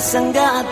tersenggak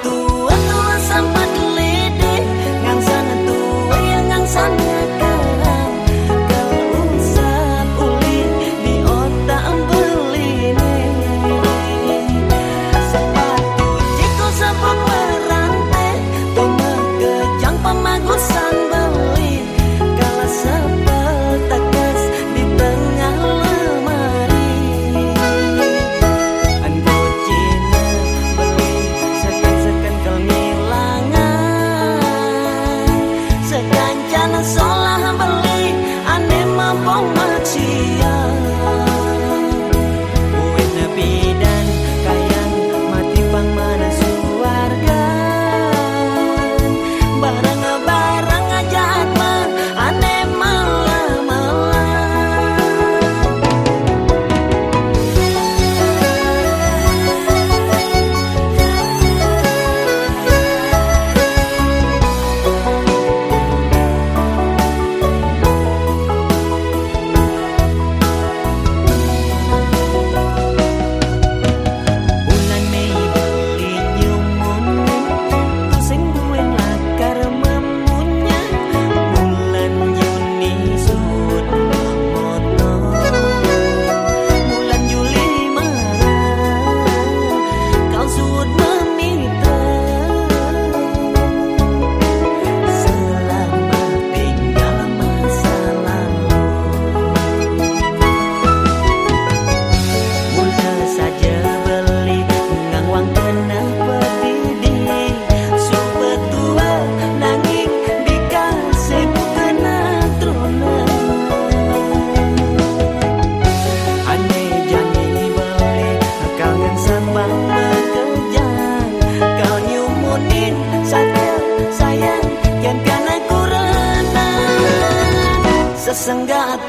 sesenggat